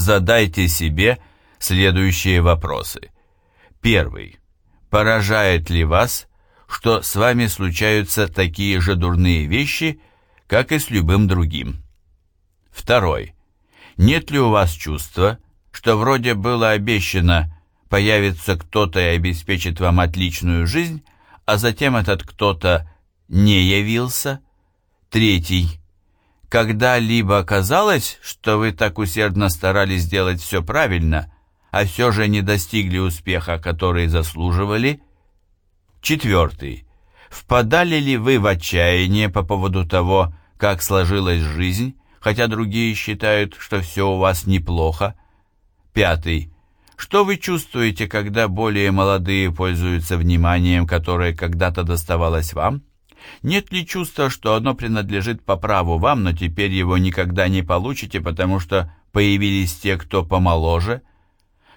задайте себе следующие вопросы. Первый. Поражает ли вас, что с вами случаются такие же дурные вещи, как и с любым другим? Второй. Нет ли у вас чувства, что вроде было обещано, появится кто-то и обеспечит вам отличную жизнь, а затем этот кто-то не явился? Третий. Когда-либо казалось, что вы так усердно старались сделать все правильно, а все же не достигли успеха, который заслуживали? Четвертый. Впадали ли вы в отчаяние по поводу того, как сложилась жизнь, хотя другие считают, что все у вас неплохо? Пятый. Что вы чувствуете, когда более молодые пользуются вниманием, которое когда-то доставалось вам? Нет ли чувства, что оно принадлежит по праву вам, но теперь его никогда не получите, потому что появились те, кто помоложе?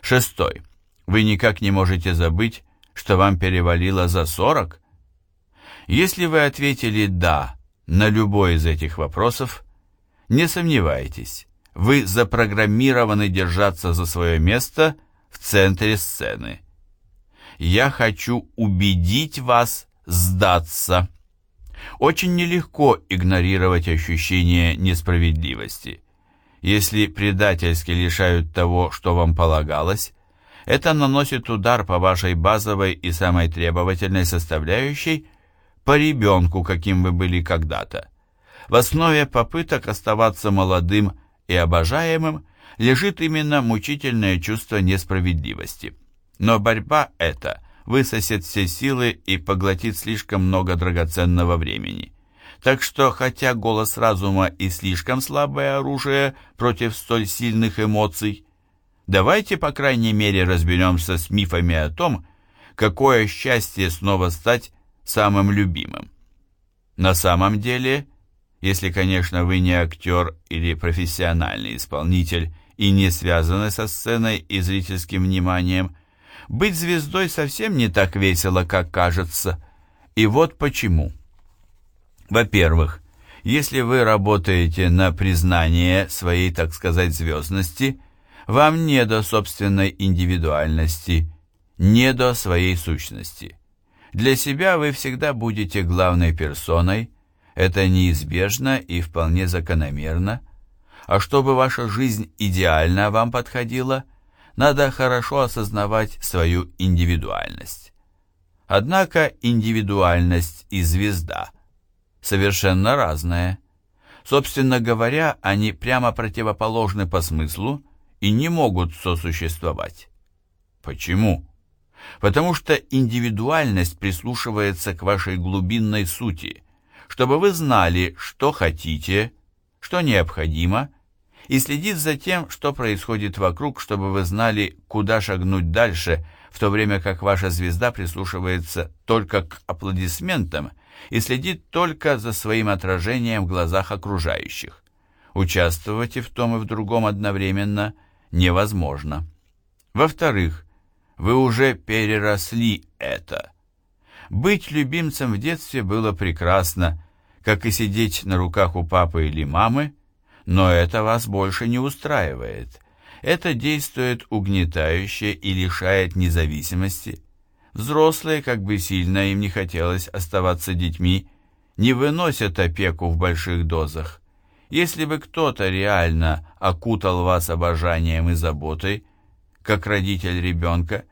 Шестой. Вы никак не можете забыть, что вам перевалило за сорок? Если вы ответили «да» на любой из этих вопросов, не сомневайтесь, вы запрограммированы держаться за свое место в центре сцены. Я хочу убедить вас сдаться. Очень нелегко игнорировать ощущение несправедливости. Если предательски лишают того, что вам полагалось, это наносит удар по вашей базовой и самой требовательной составляющей, по ребенку, каким вы были когда-то. В основе попыток оставаться молодым и обожаемым лежит именно мучительное чувство несправедливости. Но борьба эта высосет все силы и поглотит слишком много драгоценного времени. Так что, хотя голос разума и слишком слабое оружие против столь сильных эмоций, давайте, по крайней мере, разберемся с мифами о том, какое счастье снова стать самым любимым. На самом деле, если, конечно, вы не актер или профессиональный исполнитель и не связаны со сценой и зрительским вниманием, быть звездой совсем не так весело, как кажется. И вот почему. Во-первых, если вы работаете на признание своей, так сказать, звездности, вам не до собственной индивидуальности, не до своей сущности. Для себя вы всегда будете главной персоной, это неизбежно и вполне закономерно. А чтобы ваша жизнь идеально вам подходила, надо хорошо осознавать свою индивидуальность. Однако индивидуальность и звезда совершенно разные. Собственно говоря, они прямо противоположны по смыслу и не могут сосуществовать. Почему? Потому что индивидуальность прислушивается к вашей глубинной сути, чтобы вы знали, что хотите, что необходимо, и следит за тем, что происходит вокруг, чтобы вы знали, куда шагнуть дальше, в то время как ваша звезда прислушивается только к аплодисментам и следит только за своим отражением в глазах окружающих. Участвовать и в том, и в другом одновременно невозможно. Во-вторых, вы уже переросли это. Быть любимцем в детстве было прекрасно, как и сидеть на руках у папы или мамы, но это вас больше не устраивает. Это действует угнетающе и лишает независимости. Взрослые, как бы сильно им не хотелось оставаться детьми, не выносят опеку в больших дозах. Если бы кто-то реально окутал вас обожанием и заботой, как родитель ребенка,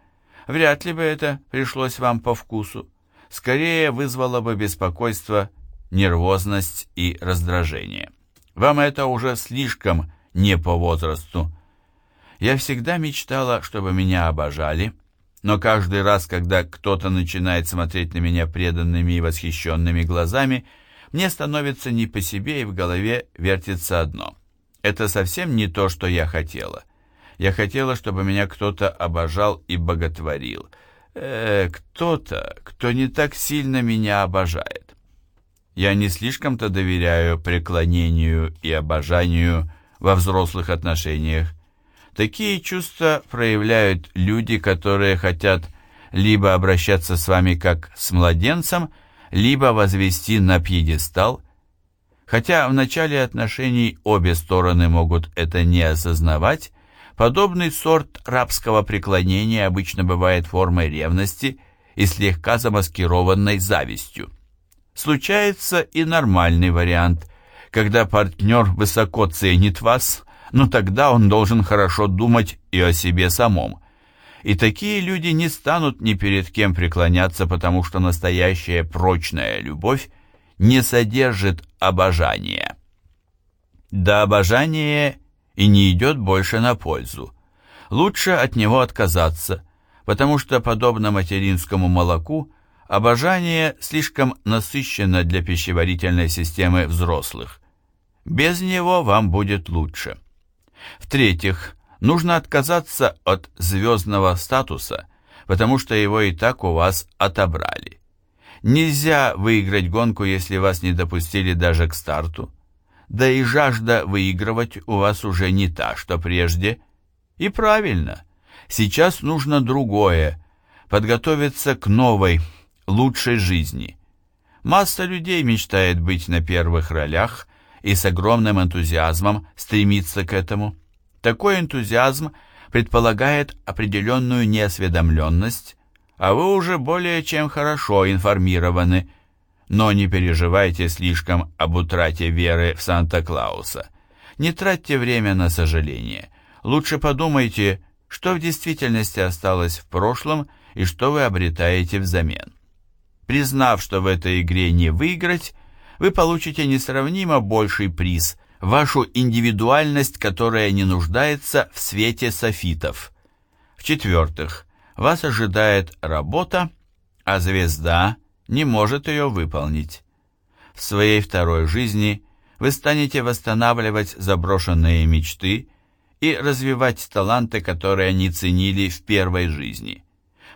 вряд ли бы это пришлось вам по вкусу. Скорее вызвало бы беспокойство, нервозность и раздражение. Вам это уже слишком не по возрасту. Я всегда мечтала, чтобы меня обожали, но каждый раз, когда кто-то начинает смотреть на меня преданными и восхищенными глазами, мне становится не по себе и в голове вертится одно. Это совсем не то, что я хотела. Я хотела, чтобы меня кто-то обожал и боготворил. Э, кто-то, кто не так сильно меня обожает. Я не слишком-то доверяю преклонению и обожанию во взрослых отношениях. Такие чувства проявляют люди, которые хотят либо обращаться с вами как с младенцем, либо возвести на пьедестал, хотя в начале отношений обе стороны могут это не осознавать, Подобный сорт рабского преклонения обычно бывает формой ревности и слегка замаскированной завистью. Случается и нормальный вариант, когда партнер высоко ценит вас, но тогда он должен хорошо думать и о себе самом. И такие люди не станут ни перед кем преклоняться, потому что настоящая прочная любовь не содержит обожания. Да обожание и не идет больше на пользу. Лучше от него отказаться, потому что, подобно материнскому молоку, обожание слишком насыщено для пищеварительной системы взрослых. Без него вам будет лучше. В-третьих, нужно отказаться от звездного статуса, потому что его и так у вас отобрали. Нельзя выиграть гонку, если вас не допустили даже к старту. Да и жажда выигрывать у вас уже не та, что прежде. И правильно. Сейчас нужно другое. Подготовиться к новой, лучшей жизни. Масса людей мечтает быть на первых ролях и с огромным энтузиазмом стремится к этому. Такой энтузиазм предполагает определенную неосведомленность, а вы уже более чем хорошо информированы. Но не переживайте слишком об утрате веры в Санта-Клауса. Не тратьте время на сожаление. Лучше подумайте, что в действительности осталось в прошлом и что вы обретаете взамен. Признав, что в этой игре не выиграть, вы получите несравнимо больший приз, вашу индивидуальность, которая не нуждается в свете софитов. В-четвертых, вас ожидает работа, а звезда не может ее выполнить. В своей второй жизни вы станете восстанавливать заброшенные мечты и развивать таланты, которые не ценили в первой жизни.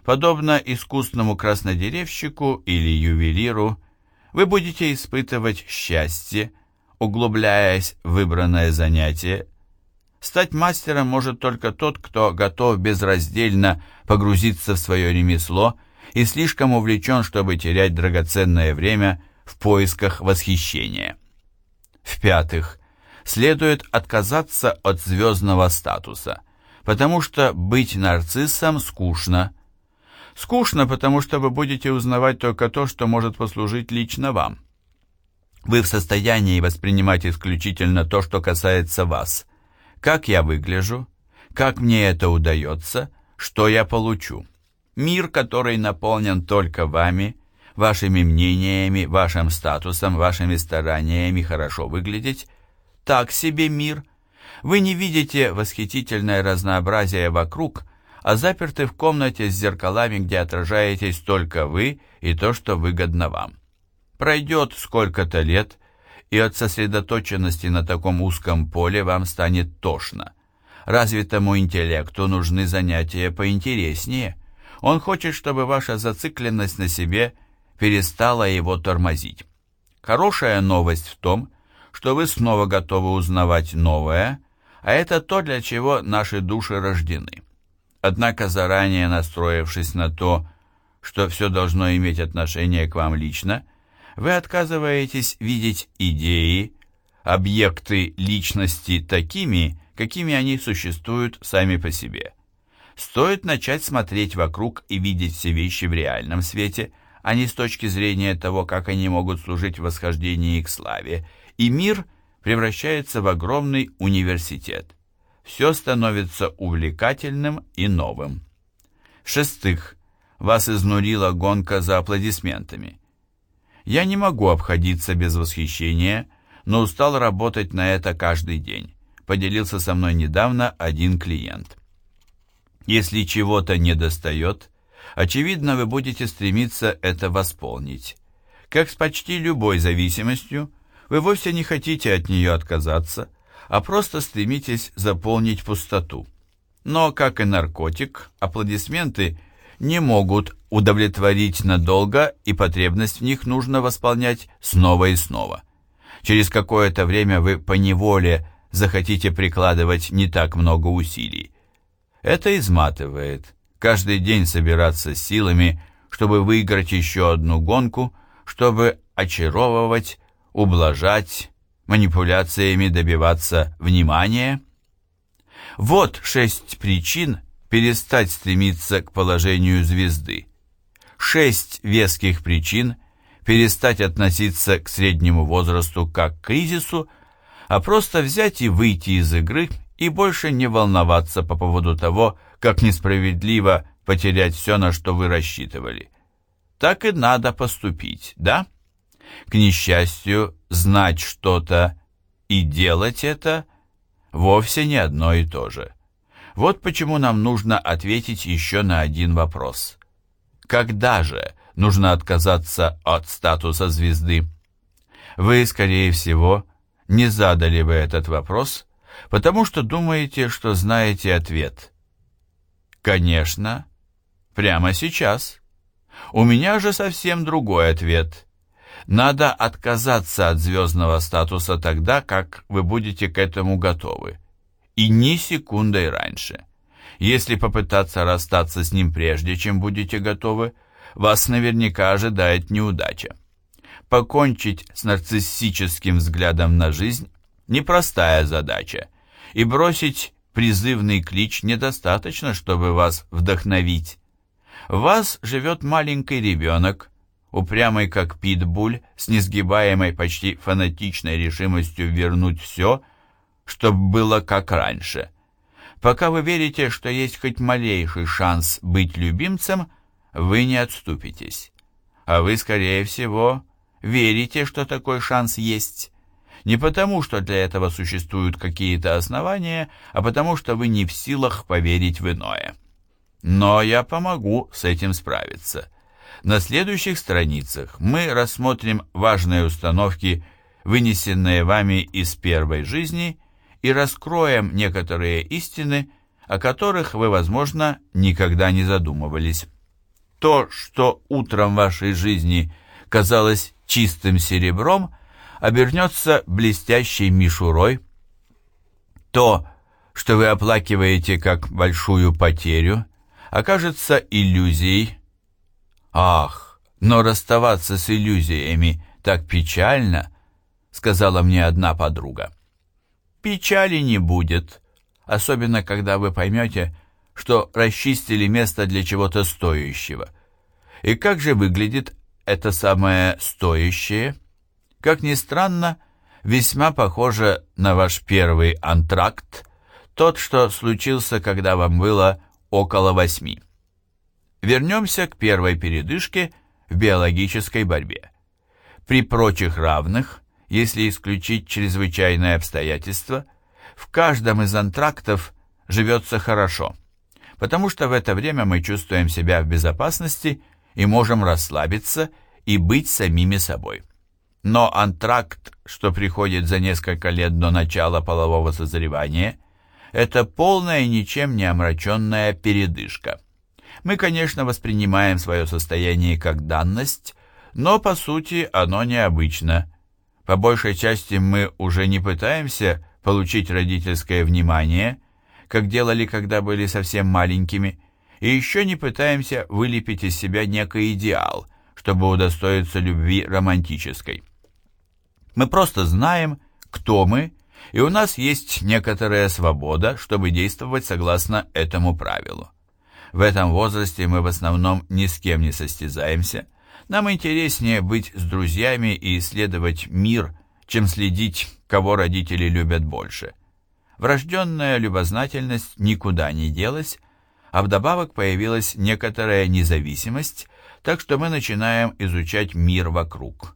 Подобно искусному краснодеревщику или ювелиру, вы будете испытывать счастье, углубляясь в выбранное занятие, Стать мастером может только тот, кто готов безраздельно погрузиться в свое ремесло и слишком увлечен, чтобы терять драгоценное время в поисках восхищения. В-пятых, следует отказаться от звездного статуса, потому что быть нарциссом скучно. Скучно, потому что вы будете узнавать только то, что может послужить лично вам. Вы в состоянии воспринимать исключительно то, что касается вас – как я выгляжу, как мне это удается, что я получу. Мир, который наполнен только вами, вашими мнениями, вашим статусом, вашими стараниями хорошо выглядеть, так себе мир. Вы не видите восхитительное разнообразие вокруг, а заперты в комнате с зеркалами, где отражаетесь только вы и то, что выгодно вам. Пройдет сколько-то лет, и от сосредоточенности на таком узком поле вам станет тошно. Развитому интеллекту нужны занятия поинтереснее. Он хочет, чтобы ваша зацикленность на себе перестала его тормозить. Хорошая новость в том, что вы снова готовы узнавать новое, а это то, для чего наши души рождены. Однако заранее настроившись на то, что все должно иметь отношение к вам лично, вы отказываетесь видеть идеи, объекты личности такими, какими они существуют сами по себе. Стоит начать смотреть вокруг и видеть все вещи в реальном свете, а не с точки зрения того, как они могут служить в восхождении к славе, и мир превращается в огромный университет. Все становится увлекательным и новым. В-шестых, вас изнурила гонка за аплодисментами. Я не могу обходиться без восхищения, но устал работать на это каждый день, поделился со мной недавно один клиент. Если чего-то недостает, очевидно, вы будете стремиться это восполнить. Как с почти любой зависимостью, вы вовсе не хотите от нее отказаться, а просто стремитесь заполнить пустоту. Но, как и наркотик, аплодисменты не могут удовлетворить надолго, и потребность в них нужно восполнять снова и снова. Через какое-то время вы поневоле захотите прикладывать не так много усилий. Это изматывает. Каждый день собираться с силами, чтобы выиграть еще одну гонку, чтобы очаровывать, ублажать, манипуляциями добиваться внимания. Вот шесть причин перестать стремиться к положению звезды. Шесть веских причин перестать относиться к среднему возрасту как к кризису, а просто взять и выйти из игры и больше не волноваться по поводу того, как несправедливо потерять все, на что вы рассчитывали. Так и надо поступить, да? К несчастью, знать что-то и делать это вовсе не одно и то же. Вот почему нам нужно ответить еще на один вопрос. Когда же нужно отказаться от статуса звезды? Вы, скорее всего, не задали бы этот вопрос, потому что думаете, что знаете ответ. Конечно, прямо сейчас. У меня же совсем другой ответ. Надо отказаться от звездного статуса тогда, как вы будете к этому готовы. И ни секундой раньше. Если попытаться расстаться с ним прежде, чем будете готовы, вас наверняка ожидает неудача. Покончить с нарциссическим взглядом на жизнь – непростая задача, и бросить призывный клич недостаточно, чтобы вас вдохновить. В вас живет маленький ребенок, упрямый как питбуль, с несгибаемой почти фанатичной решимостью вернуть все, чтобы было как раньше. Пока вы верите, что есть хоть малейший шанс быть любимцем, вы не отступитесь. А вы, скорее всего, верите, что такой шанс есть. Не потому, что для этого существуют какие-то основания, а потому, что вы не в силах поверить в иное. Но я помогу с этим справиться. На следующих страницах мы рассмотрим важные установки, вынесенные вами из первой жизни, и раскроем некоторые истины, о которых вы, возможно, никогда не задумывались. То, что утром вашей жизни казалось чистым серебром, обернется блестящей мишурой. То, что вы оплакиваете как большую потерю, окажется иллюзией, «Ах, но расставаться с иллюзиями так печально», — сказала мне одна подруга. «Печали не будет, особенно когда вы поймете, что расчистили место для чего-то стоящего. И как же выглядит это самое стоящее? Как ни странно, весьма похоже на ваш первый антракт, тот, что случился, когда вам было около восьми. Вернемся к первой передышке в биологической борьбе. При прочих равных, если исключить чрезвычайные обстоятельства, в каждом из антрактов живется хорошо, потому что в это время мы чувствуем себя в безопасности и можем расслабиться и быть самими собой. Но антракт, что приходит за несколько лет до начала полового созревания, это полная ничем не омраченная передышка. Мы, конечно, воспринимаем свое состояние как данность, но по сути оно необычно. По большей части мы уже не пытаемся получить родительское внимание, как делали, когда были совсем маленькими, и еще не пытаемся вылепить из себя некий идеал, чтобы удостоиться любви романтической. Мы просто знаем, кто мы, и у нас есть некоторая свобода, чтобы действовать согласно этому правилу. В этом возрасте мы в основном ни с кем не состязаемся. Нам интереснее быть с друзьями и исследовать мир, чем следить, кого родители любят больше. Врожденная любознательность никуда не делась, а вдобавок появилась некоторая независимость, так что мы начинаем изучать мир вокруг.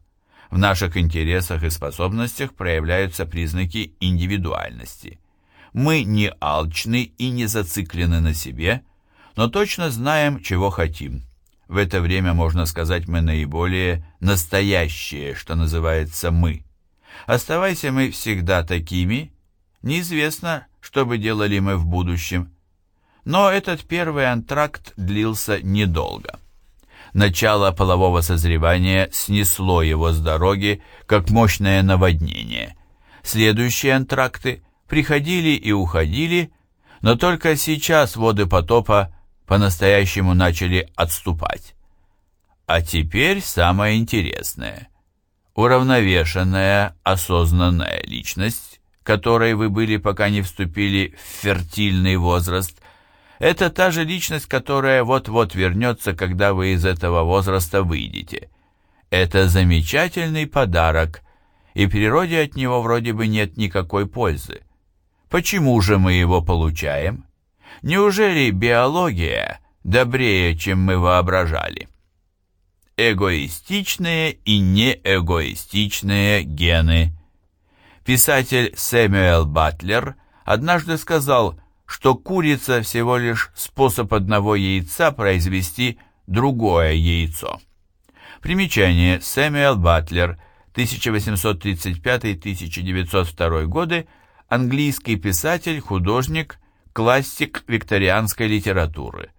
В наших интересах и способностях проявляются признаки индивидуальности. Мы не алчны и не зациклены на себе, но точно знаем, чего хотим. В это время, можно сказать, мы наиболее настоящие, что называется «мы». Оставайся мы всегда такими, неизвестно, что бы делали мы в будущем. Но этот первый антракт длился недолго. Начало полового созревания снесло его с дороги, как мощное наводнение. Следующие антракты приходили и уходили, но только сейчас воды потопа по-настоящему начали отступать. А теперь самое интересное. Уравновешенная, осознанная личность, которой вы были, пока не вступили в фертильный возраст, это та же личность, которая вот-вот вернется, когда вы из этого возраста выйдете. Это замечательный подарок, и природе от него вроде бы нет никакой пользы. Почему же мы его получаем? Неужели биология добрее, чем мы воображали? Эгоистичные и неэгоистичные гены. Писатель Сэмюэл Батлер однажды сказал, что курица всего лишь способ одного яйца произвести другое яйцо. Примечание Сэмюэл Батлер, 1835-1902 годы, английский писатель, художник, классик викторианской литературы.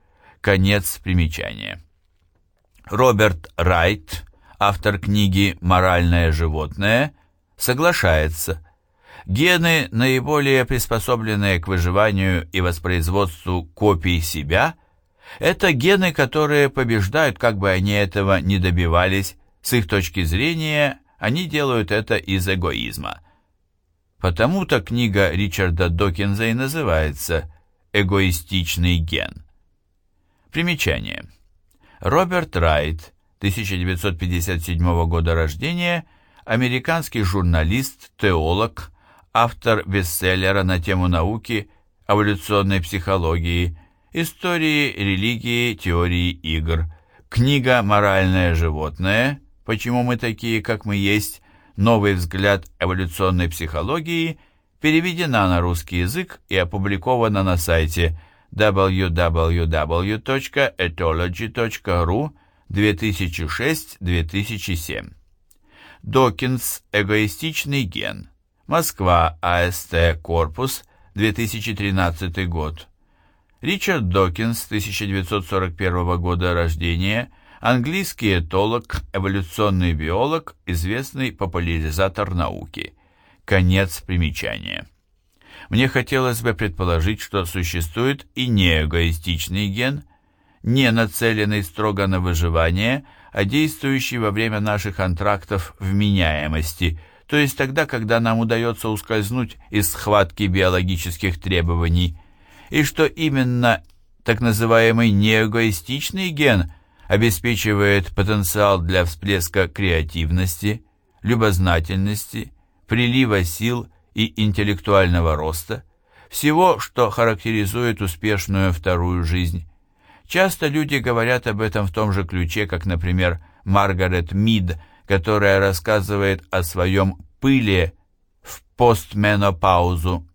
Конец примечания. Роберт Райт, автор книги «Моральное животное», соглашается. Гены, наиболее приспособленные к выживанию и воспроизводству копий себя, это гены, которые побеждают, как бы они этого не добивались, с их точки зрения, они делают это из эгоизма. Потому-то книга Ричарда Докинза и называется «Эгоистичный ген». Примечание. Роберт Райт, 1957 года рождения, американский журналист, теолог, автор бестселлера на тему науки, эволюционной психологии, истории религии, теории игр, книга «Моральное животное. Почему мы такие, как мы есть. Новый взгляд эволюционной психологии» переведена на русский язык и опубликована на сайте www.ethology.ru 2006-2007. Докинс «Эгоистичный ген». Москва, АСТ, корпус, 2013 год. Ричард Докинс, 1941 года рождения, английский этолог, эволюционный биолог, известный популяризатор науки. Конец примечания. Мне хотелось бы предположить, что существует и неэгоистичный ген, не нацеленный строго на выживание, а действующий во время наших антрактов вменяемости, то есть тогда, когда нам удается ускользнуть из схватки биологических требований, и что именно так называемый неэгоистичный ген обеспечивает потенциал для всплеска креативности, любознательности, прилива сил и интеллектуального роста, всего, что характеризует успешную вторую жизнь. Часто люди говорят об этом в том же ключе, как, например, Маргарет Мид, которая рассказывает о своем пыле в постменопаузу.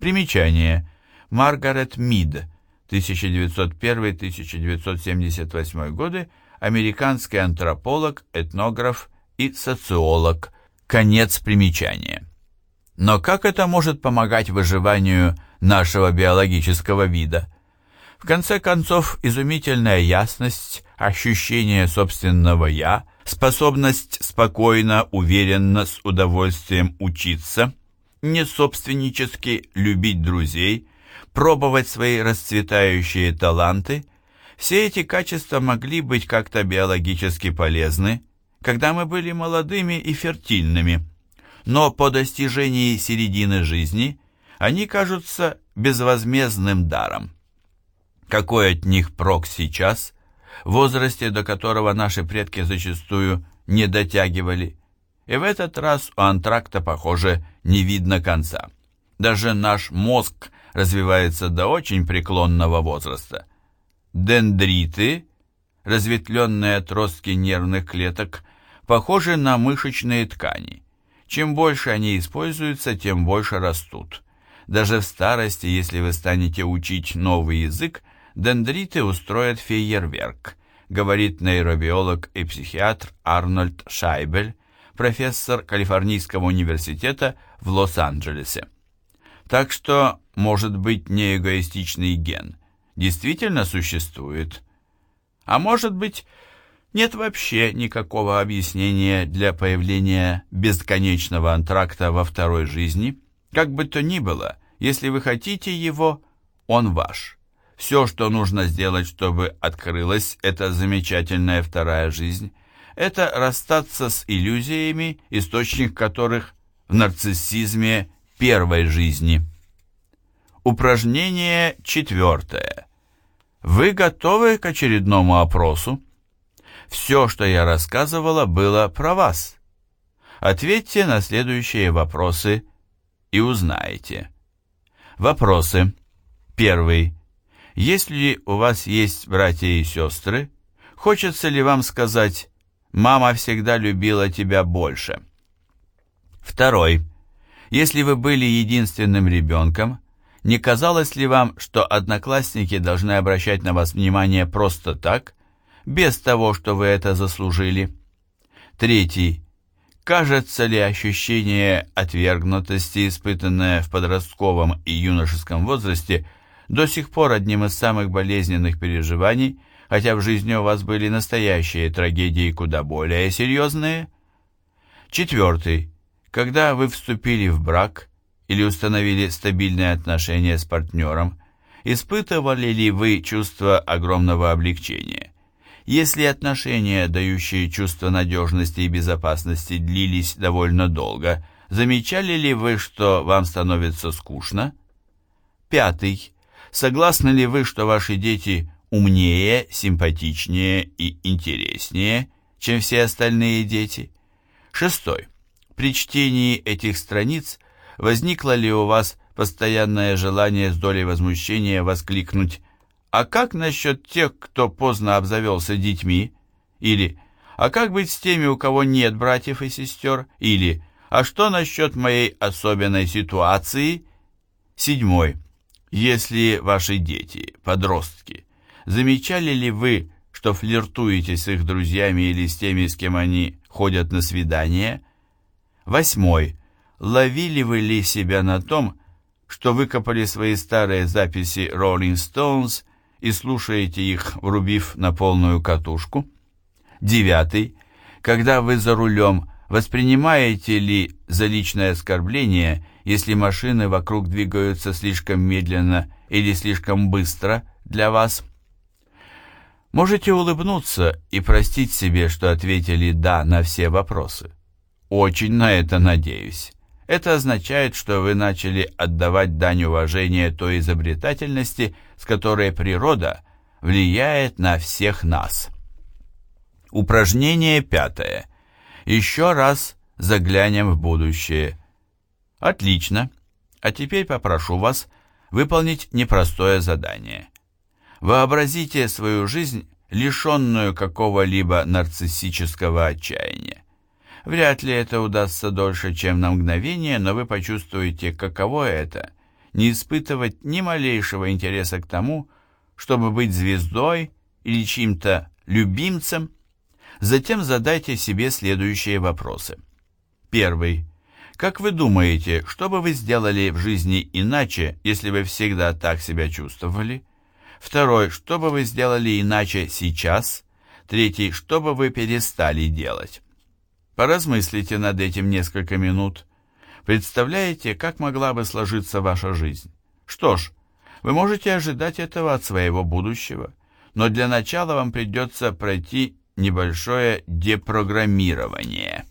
Примечание. Маргарет Мид, 1901-1978 годы, американский антрополог, этнограф и социолог. Конец примечания. Но как это может помогать выживанию нашего биологического вида? В конце концов, изумительная ясность, ощущение собственного «я», способность спокойно, уверенно, с удовольствием учиться, не собственнически любить друзей, пробовать свои расцветающие таланты, все эти качества могли быть как-то биологически полезны, когда мы были молодыми и фертильными – но по достижении середины жизни они кажутся безвозмездным даром. Какой от них прок сейчас, в возрасте, до которого наши предки зачастую не дотягивали? И в этот раз у антракта, похоже, не видно конца. Даже наш мозг развивается до очень преклонного возраста. Дендриты, разветвленные отростки нервных клеток, похожи на мышечные ткани – чем больше они используются, тем больше растут. Даже в старости, если вы станете учить новый язык, дендриты устроят фейерверк, говорит нейробиолог и психиатр Арнольд Шайбель, профессор Калифорнийского университета в Лос-Анджелесе. Так что, может быть, неэгоистичный ген действительно существует. А может быть, нет вообще никакого объяснения для появления бесконечного антракта во второй жизни. Как бы то ни было, если вы хотите его, он ваш. Все, что нужно сделать, чтобы открылась эта замечательная вторая жизнь, это расстаться с иллюзиями, источник которых в нарциссизме первой жизни. Упражнение четвертое. Вы готовы к очередному опросу? Все, что я рассказывала, было про вас. Ответьте на следующие вопросы и узнаете. Вопросы. Первый. Если у вас есть братья и сестры, хочется ли вам сказать «мама всегда любила тебя больше»? Второй. Если вы были единственным ребенком, не казалось ли вам, что одноклассники должны обращать на вас внимание просто так, без того, что вы это заслужили? Третий. Кажется ли ощущение отвергнутости, испытанное в подростковом и юношеском возрасте, до сих пор одним из самых болезненных переживаний, хотя в жизни у вас были настоящие трагедии куда более серьезные? Четвертый. Когда вы вступили в брак или установили стабильные отношения с партнером, испытывали ли вы чувство огромного облегчения? Если отношения, дающие чувство надежности и безопасности, длились довольно долго, замечали ли вы, что вам становится скучно? Пятый. Согласны ли вы, что ваши дети умнее, симпатичнее и интереснее, чем все остальные дети? Шестой. При чтении этих страниц возникло ли у вас постоянное желание с долей возмущения воскликнуть «А как насчет тех, кто поздно обзавелся детьми?» или «А как быть с теми, у кого нет братьев и сестер?» или «А что насчет моей особенной ситуации?» Седьмой. Если ваши дети, подростки, замечали ли вы, что флиртуете с их друзьями или с теми, с кем они ходят на свидания – Восьмой. Ловили вы ли себя на том, что выкопали свои старые записи Rolling Stones и слушаете их, врубив на полную катушку? Девятый. Когда вы за рулем, воспринимаете ли за личное оскорбление, если машины вокруг двигаются слишком медленно или слишком быстро для вас? Можете улыбнуться и простить себе, что ответили «да» на все вопросы. Очень на это надеюсь. Это означает, что вы начали отдавать дань уважения той изобретательности, с которой природа влияет на всех нас. Упражнение пятое. Еще раз заглянем в будущее. Отлично. А теперь попрошу вас выполнить непростое задание. Вообразите свою жизнь, лишенную какого-либо нарциссического отчаяния. Вряд ли это удастся дольше, чем на мгновение, но вы почувствуете, каково это – не испытывать ни малейшего интереса к тому, чтобы быть звездой или чьим-то любимцем. Затем задайте себе следующие вопросы. Первый. Как вы думаете, что бы вы сделали в жизни иначе, если бы всегда так себя чувствовали? Второй. Что бы вы сделали иначе сейчас? Третий. Что бы вы перестали делать? Поразмыслите над этим несколько минут. Представляете, как могла бы сложиться ваша жизнь? Что ж, вы можете ожидать этого от своего будущего, но для начала вам придется пройти небольшое депрограммирование.